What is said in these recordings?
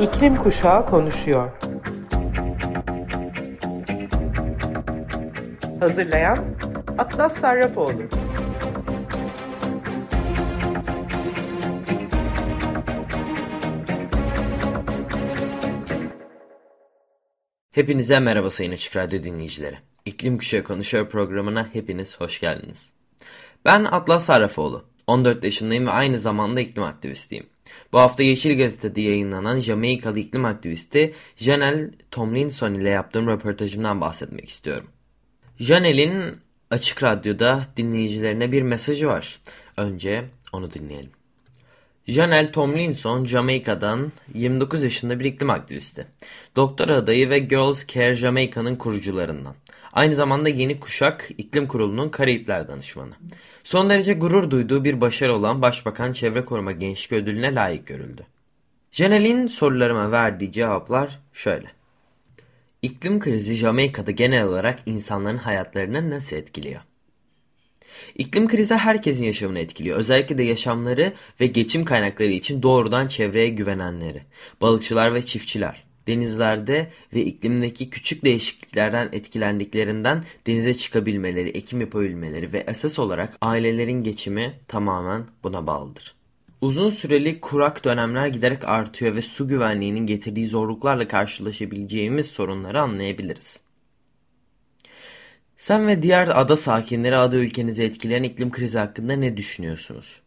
İklim Kuşağı konuşuyor. Hazırlayan Atlas Sarrafoğlu. Hepinize merhaba Sayın Açık Radyo dinleyicileri. İklim Kuşağı Konuşuyor programına hepiniz hoş geldiniz. Ben Atlas Sarrafoğlu. 14 yaşındayım ve aynı zamanda iklim aktivistiyim. Bu hafta Yeşil Gazete'de yayınlanan Jamaikalı iklim aktivisti Janelle Tomlinson ile yaptığım röportajımdan bahsetmek istiyorum. Janelle'in Açık Radyo'da dinleyicilerine bir mesajı var. Önce onu dinleyelim. Janelle Tomlinson, Jamaika'dan 29 yaşında bir iklim aktivisti. Doktor adayı ve Girls Care Jamaica'nın kurucularından. Aynı zamanda Yeni Kuşak İklim Kurulu'nun Karayipler danışmanı. Son derece gurur duyduğu bir başarı olan Başbakan Çevre Koruma Gençlik Ödülüne layık görüldü. Janelle'in sorularıma verdiği cevaplar şöyle. İklim krizi Jamaika'da genel olarak insanların hayatlarını nasıl etkiliyor? İklim krizi herkesin yaşamını etkiliyor. Özellikle de yaşamları ve geçim kaynakları için doğrudan çevreye güvenenleri. Balıkçılar ve çiftçiler. Denizlerde ve iklimdeki küçük değişikliklerden etkilendiklerinden denize çıkabilmeleri, ekim yapabilmeleri ve esas olarak ailelerin geçimi tamamen buna bağlıdır. Uzun süreli kurak dönemler giderek artıyor ve su güvenliğinin getirdiği zorluklarla karşılaşabileceğimiz sorunları anlayabiliriz. Sen ve diğer ada sakinleri ada ülkenizi etkileyen iklim krizi hakkında ne düşünüyorsunuz?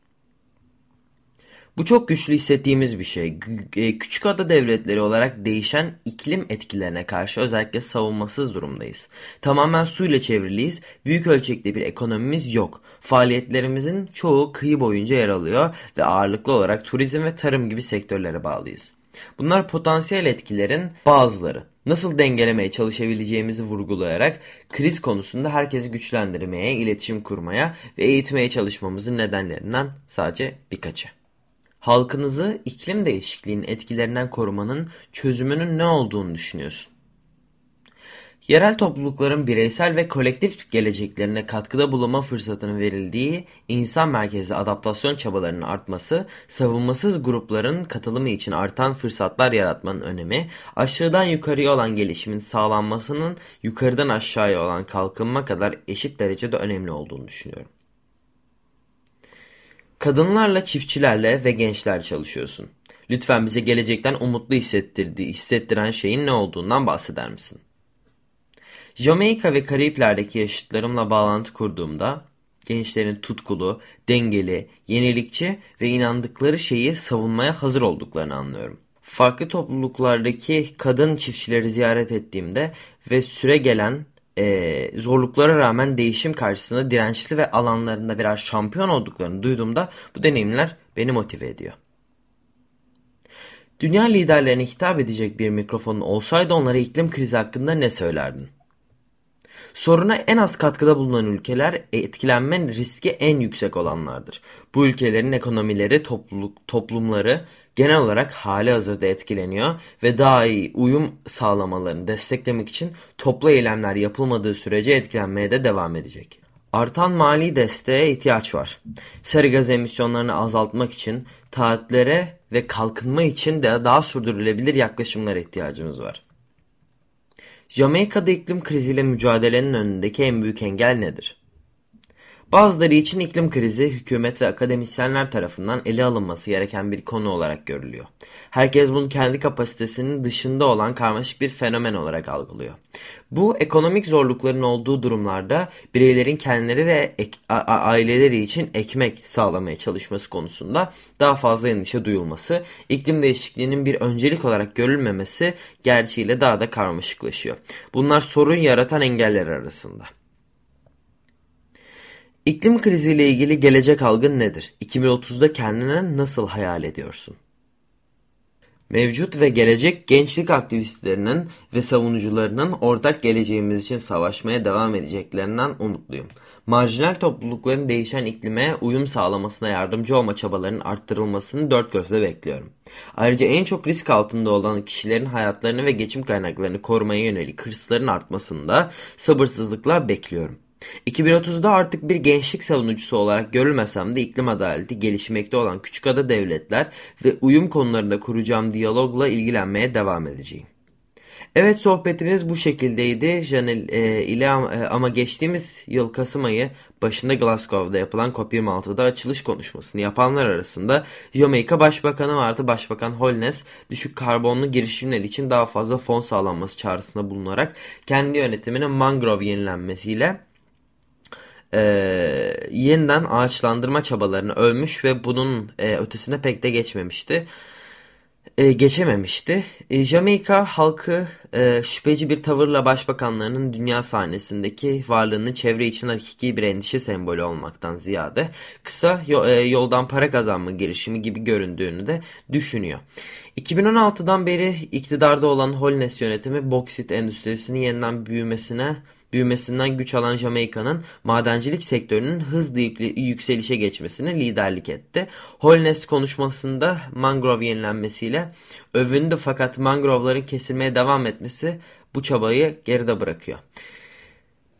Bu çok güçlü hissettiğimiz bir şey. E, küçük ada devletleri olarak değişen iklim etkilerine karşı özellikle savunmasız durumdayız. Tamamen suyla çevriliyiz. Büyük ölçekte bir ekonomimiz yok. Faaliyetlerimizin çoğu kıyı boyunca yer alıyor ve ağırlıklı olarak turizm ve tarım gibi sektörlere bağlıyız. Bunlar potansiyel etkilerin bazıları. Nasıl dengelemeye çalışabileceğimizi vurgulayarak kriz konusunda herkesi güçlendirmeye, iletişim kurmaya ve eğitmeye çalışmamızın nedenlerinden sadece birkaçı. Halkınızı iklim değişikliğinin etkilerinden korumanın çözümünün ne olduğunu düşünüyorsun? Yerel toplulukların bireysel ve kolektif geleceklerine katkıda bulunma fırsatının verildiği insan merkezli adaptasyon çabalarının artması, savunmasız grupların katılımı için artan fırsatlar yaratmanın önemi, aşağıdan yukarıya olan gelişimin sağlanmasının yukarıdan aşağıya olan kalkınma kadar eşit derecede önemli olduğunu düşünüyorum. Kadınlarla, çiftçilerle ve gençler çalışıyorsun. Lütfen bize gelecekten umutlu hissettirdiği, hissettiren şeyin ne olduğundan bahseder misin? Jamaika ve Karayipler'deki yaşıtlarımla bağlantı kurduğumda gençlerin tutkulu, dengeli, yenilikçi ve inandıkları şeyi savunmaya hazır olduklarını anlıyorum. Farklı topluluklardaki kadın çiftçileri ziyaret ettiğimde ve süre gelen e, zorluklara rağmen değişim karşısında dirençli ve alanlarında birer şampiyon olduklarını duyduğumda bu deneyimler beni motive ediyor. Dünya liderlerine hitap edecek bir mikrofonun olsaydı onlara iklim krizi hakkında ne söylerdin? Soruna en az katkıda bulunan ülkeler etkilenme riski en yüksek olanlardır. Bu ülkelerin ekonomileri, topluluk, toplumları genel olarak hali hazırda etkileniyor ve daha iyi uyum sağlamalarını desteklemek için toplu eylemler yapılmadığı sürece etkilenmeye de devam edecek. Artan mali desteğe ihtiyaç var. Seri gaz emisyonlarını azaltmak için taahhütlere ve kalkınma için de daha sürdürülebilir yaklaşımlara ihtiyacımız var. Jamaika'da iklim kriziyle mücadelenin önündeki en büyük engel nedir? Bazıları için iklim krizi hükümet ve akademisyenler tarafından ele alınması gereken bir konu olarak görülüyor. Herkes bunu kendi kapasitesinin dışında olan karmaşık bir fenomen olarak algılıyor. Bu ekonomik zorlukların olduğu durumlarda bireylerin kendileri ve aileleri için ekmek sağlamaya çalışması konusunda daha fazla endişe duyulması, iklim değişikliğinin bir öncelik olarak görülmemesi gerçeğiyle daha da karmaşıklaşıyor. Bunlar sorun yaratan engeller arasında. İklim kriziyle ilgili gelecek algın nedir? 2030'da kendine nasıl hayal ediyorsun? Mevcut ve gelecek gençlik aktivistlerinin ve savunucularının ortak geleceğimiz için savaşmaya devam edeceklerinden umutluyum. Marjinal toplulukların değişen iklime uyum sağlamasına yardımcı olma çabalarının arttırılmasını dört gözle bekliyorum. Ayrıca en çok risk altında olan kişilerin hayatlarını ve geçim kaynaklarını korumaya yönelik hırsların artmasını da sabırsızlıkla bekliyorum. 2030'da artık bir gençlik savunucusu olarak görülmesem de iklim adaleti gelişmekte olan küçük ada devletler ve uyum konularında kuracağım diyalogla ilgilenmeye devam edeceğim. Evet sohbetimiz bu şekildeydi Janel e, ile e, ama geçtiğimiz yıl Kasım ayı başında Glasgow'da yapılan COP26'da açılış konuşmasını yapanlar arasında Jamaika Başbakanı vardı. Başbakan Holness düşük karbonlu girişimler için daha fazla fon sağlanması çağrısında bulunarak kendi yönetiminin mangrove yenilenmesiyle e, yeniden ağaçlandırma çabalarını övmüş ve bunun e, ötesine pek de geçmemişti e, geçememişti. E, Jamaika halkı e, şüpheci bir tavırla başbakanlarının dünya sahnesindeki varlığının çevre için hakiki bir endişe sembolü olmaktan ziyade kısa e, yoldan para kazanma girişimi gibi göründüğünü de düşünüyor. 2016'dan beri iktidarda olan Holness yönetimi boksit endüstrisinin yeniden büyümesine büyümesinden güç alan Jamaika'nın madencilik sektörünün hızlı yükselişe geçmesine liderlik etti. Holness konuşmasında mangrove yenilenmesiyle övündü fakat mangrovların kesilmeye devam etmesi bu çabayı geride bırakıyor.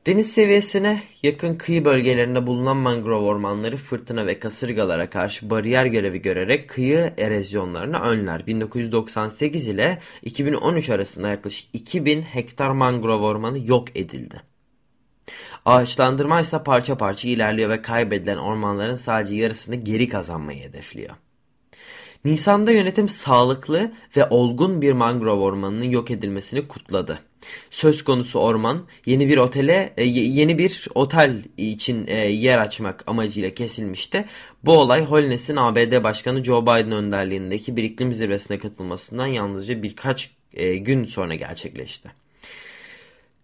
Deniz seviyesine yakın kıyı bölgelerinde bulunan mangrove ormanları fırtına ve kasırgalara karşı bariyer görevi görerek kıyı erozyonlarını önler. 1998 ile 2013 arasında yaklaşık 2000 hektar mangrove ormanı yok edildi. Ağaçlandırma ise parça parça ilerliyor ve kaybedilen ormanların sadece yarısını geri kazanmayı hedefliyor. Nisan'da yönetim sağlıklı ve olgun bir mangrove ormanının yok edilmesini kutladı. Söz konusu orman yeni bir otele e, yeni bir otel için e, yer açmak amacıyla kesilmişti. Bu olay Holness'in ABD Başkanı Joe Biden önderliğindeki bir iklim zirvesine katılmasından yalnızca birkaç e, gün sonra gerçekleşti.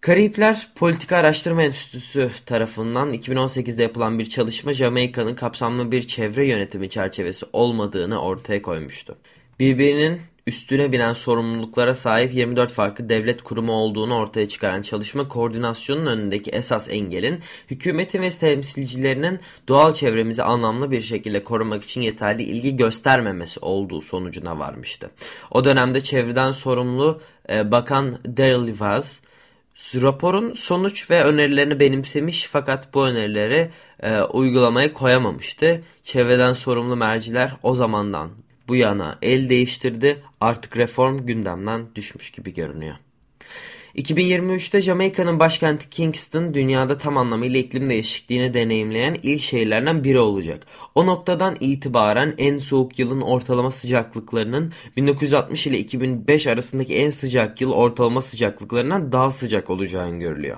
Karayipler Politika Araştırma Enstitüsü tarafından 2018'de yapılan bir çalışma Jamaika'nın kapsamlı bir çevre yönetimi çerçevesi olmadığını ortaya koymuştu. Birbirinin üstüne binen sorumluluklara sahip 24 farklı devlet kurumu olduğunu ortaya çıkaran çalışma koordinasyonun önündeki esas engelin hükümetin ve temsilcilerinin doğal çevremizi anlamlı bir şekilde korumak için yeterli ilgi göstermemesi olduğu sonucuna varmıştı. O dönemde çevreden sorumlu e, Bakan Daryl Vaz raporun sonuç ve önerilerini benimsemiş fakat bu önerileri e, uygulamaya koyamamıştı. Çevreden sorumlu merciler o zamandan bu yana el değiştirdi artık reform gündemden düşmüş gibi görünüyor. 2023'te Jamaika'nın başkenti Kingston dünyada tam anlamıyla iklim değişikliğini deneyimleyen ilk şehirlerden biri olacak. O noktadan itibaren en soğuk yılın ortalama sıcaklıklarının 1960 ile 2005 arasındaki en sıcak yıl ortalama sıcaklıklarından daha sıcak olacağını görülüyor.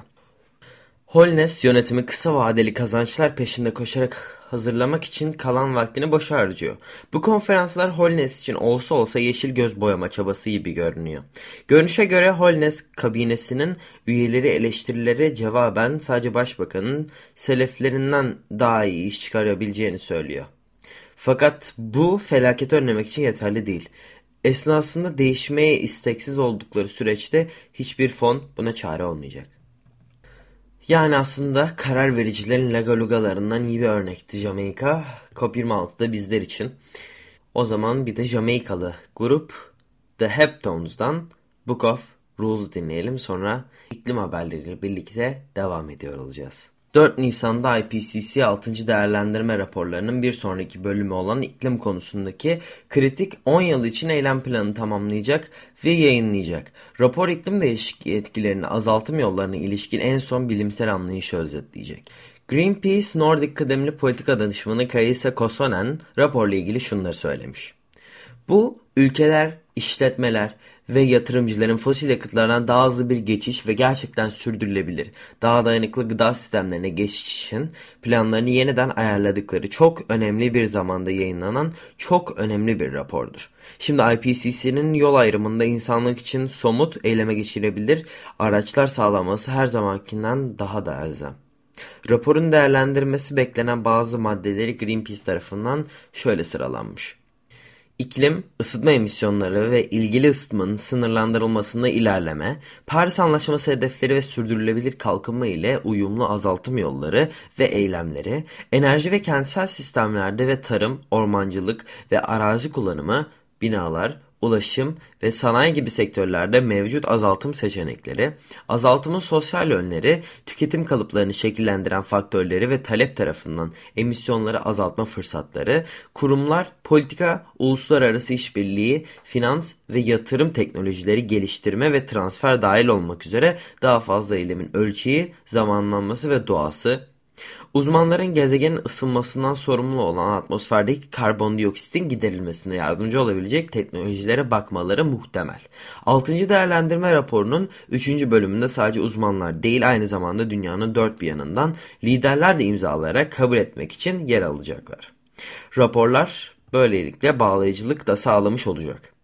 Holness yönetimi kısa vadeli kazançlar peşinde koşarak hazırlamak için kalan vaktini boşa harcıyor. Bu konferanslar Holness için olsa olsa yeşil göz boyama çabası gibi görünüyor. Görünüşe göre Holness kabinesinin üyeleri eleştirilere cevaben sadece başbakanın seleflerinden daha iyi iş çıkarabileceğini söylüyor. Fakat bu felaketi önlemek için yeterli değil. Esnasında değişmeye isteksiz oldukları süreçte hiçbir fon buna çare olmayacak. Yani aslında karar vericilerin lagalugalarından iyi bir örnekti Jamaika. COP26'da bizler için. O zaman bir de Jamaikalı grup The Heptones'dan Book of Rules dinleyelim. Sonra iklim haberleriyle birlikte devam ediyor olacağız. 4 Nisan'da IPCC 6. değerlendirme raporlarının bir sonraki bölümü olan iklim konusundaki kritik 10 yıl için eylem planı tamamlayacak ve yayınlayacak. Rapor iklim değişikliği etkilerini azaltım yollarına ilişkin en son bilimsel anlayışı özetleyecek. Greenpeace Nordic kıdemli politika danışmanı Kayisa Kosonen raporla ilgili şunları söylemiş. Bu ülkeler, işletmeler ve yatırımcıların fosil yakıtlardan daha hızlı bir geçiş ve gerçekten sürdürülebilir, daha dayanıklı gıda sistemlerine geçiş için planlarını yeniden ayarladıkları çok önemli bir zamanda yayınlanan çok önemli bir rapordur. Şimdi IPCC'nin yol ayrımında insanlık için somut eyleme geçirebilir araçlar sağlaması her zamankinden daha da elzem. Raporun değerlendirmesi beklenen bazı maddeleri Greenpeace tarafından şöyle sıralanmış. İklim, ısıtma emisyonları ve ilgili ısıtmanın sınırlandırılmasında ilerleme, Paris Anlaşması hedefleri ve sürdürülebilir kalkınma ile uyumlu azaltım yolları ve eylemleri, enerji ve kentsel sistemlerde ve tarım, ormancılık ve arazi kullanımı, binalar, ulaşım ve sanayi gibi sektörlerde mevcut azaltım seçenekleri, azaltımın sosyal yönleri, tüketim kalıplarını şekillendiren faktörleri ve talep tarafından emisyonları azaltma fırsatları, kurumlar, politika, uluslararası işbirliği, finans ve yatırım teknolojileri geliştirme ve transfer dahil olmak üzere daha fazla eylemin ölçeği, zamanlanması ve doğası, Uzmanların gezegenin ısınmasından sorumlu olan atmosferdeki karbondioksitin giderilmesine yardımcı olabilecek teknolojilere bakmaları muhtemel. 6. değerlendirme raporunun 3. bölümünde sadece uzmanlar değil aynı zamanda dünyanın dört bir yanından liderler de imzalayarak kabul etmek için yer alacaklar. Raporlar böylelikle bağlayıcılık da sağlamış olacak.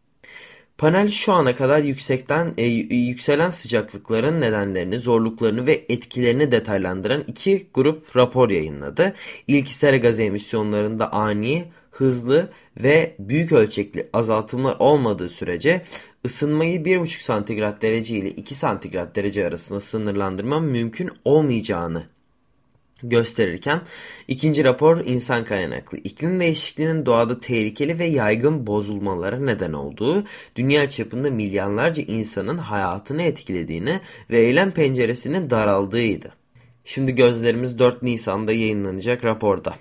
Panel şu ana kadar yüksekten e, yükselen sıcaklıkların nedenlerini, zorluklarını ve etkilerini detaylandıran iki grup rapor yayınladı. İlk sera gazı emisyonlarında ani, hızlı ve büyük ölçekli azaltımlar olmadığı sürece ısınmayı 1,5 santigrat derece ile 2 santigrat derece arasında sınırlandırma mümkün olmayacağını gösterirken ikinci rapor insan kaynaklı iklim değişikliğinin doğada tehlikeli ve yaygın bozulmalara neden olduğu, dünya çapında milyonlarca insanın hayatını etkilediğini ve eylem penceresinin daraldığıydı. Şimdi gözlerimiz 4 Nisan'da yayınlanacak raporda.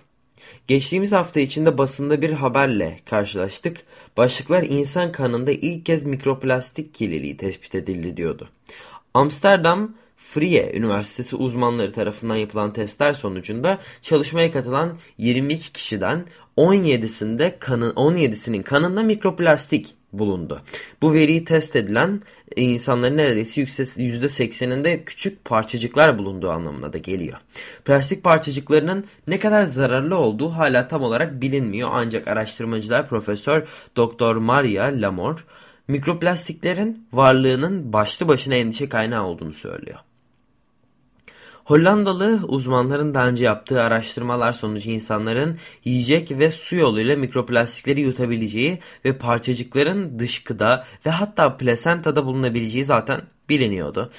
Geçtiğimiz hafta içinde basında bir haberle karşılaştık. Başlıklar insan kanında ilk kez mikroplastik kirliliği tespit edildi diyordu. Amsterdam Frie Üniversitesi uzmanları tarafından yapılan testler sonucunda çalışmaya katılan 22 kişiden 17'sinde kanın 17'sinin kanında mikroplastik bulundu. Bu veriyi test edilen insanların neredeyse %80'inde küçük parçacıklar bulunduğu anlamına da geliyor. Plastik parçacıklarının ne kadar zararlı olduğu hala tam olarak bilinmiyor ancak araştırmacılar Profesör Doktor Maria Lamor mikroplastiklerin varlığının başlı başına endişe kaynağı olduğunu söylüyor. Hollandalı uzmanların daha önce yaptığı araştırmalar sonucu insanların yiyecek ve su yoluyla mikroplastikleri yutabileceği ve parçacıkların dışkıda ve hatta plasentada bulunabileceği zaten biliniyordu.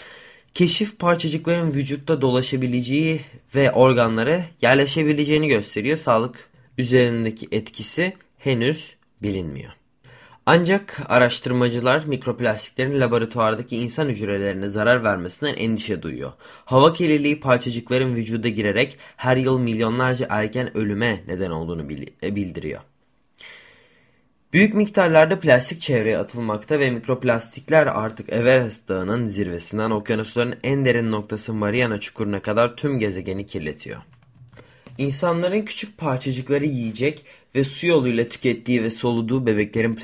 Keşif parçacıkların vücutta dolaşabileceği ve organlara yerleşebileceğini gösteriyor. Sağlık üzerindeki etkisi henüz bilinmiyor. Ancak araştırmacılar mikroplastiklerin laboratuvardaki insan hücrelerine zarar vermesinden endişe duyuyor. Hava kirliliği parçacıkların vücuda girerek her yıl milyonlarca erken ölüme neden olduğunu e, bildiriyor. Büyük miktarlarda plastik çevreye atılmakta ve mikroplastikler artık Everest Dağı'nın zirvesinden okyanusların en derin noktası Mariana Çukuru'na kadar tüm gezegeni kirletiyor. İnsanların küçük parçacıkları yiyecek ve su yoluyla tükettiği ve soluduğu bebeklerin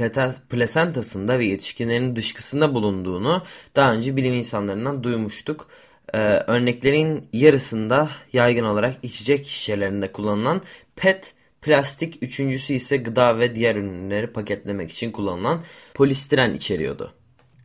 plasentasında ve yetişkinlerin dışkısında bulunduğunu daha önce bilim insanlarından duymuştuk. Ee, örneklerin yarısında yaygın olarak içecek şişelerinde kullanılan PET plastik, üçüncüsü ise gıda ve diğer ürünleri paketlemek için kullanılan polistiren içeriyordu.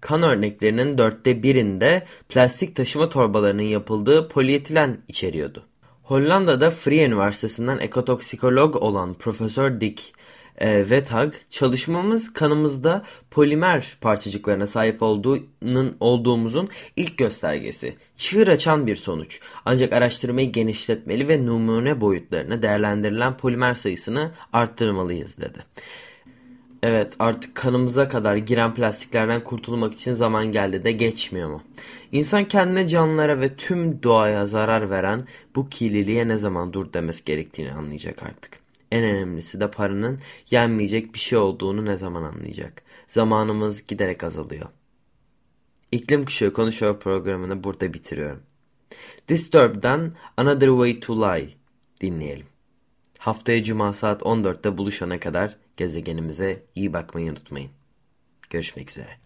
Kan örneklerinin dörtte birinde plastik taşıma torbalarının yapıldığı polietilen içeriyordu. Hollanda'da Vrije Üniversitesi'nden ekotoksikolog olan Profesör Dick e, Wethag, çalışmamız kanımızda polimer parçacıklarına sahip olduğunun, olduğumuzun ilk göstergesi. Çığır açan bir sonuç. Ancak araştırmayı genişletmeli ve numune boyutlarına değerlendirilen polimer sayısını arttırmalıyız dedi. Evet artık kanımıza kadar giren plastiklerden kurtulmak için zaman geldi de geçmiyor mu? İnsan kendine canlılara ve tüm doğaya zarar veren bu kirliliğe ne zaman dur demesi gerektiğini anlayacak artık. En önemlisi de paranın yenmeyecek bir şey olduğunu ne zaman anlayacak. Zamanımız giderek azalıyor. İklim Kuşağı Konuşuyor programını burada bitiriyorum. Disturbed'dan Another Way to Lie dinleyelim. Haftaya Cuma saat 14'te buluşana kadar gezegenimize iyi bakmayı unutmayın. Görüşmek üzere.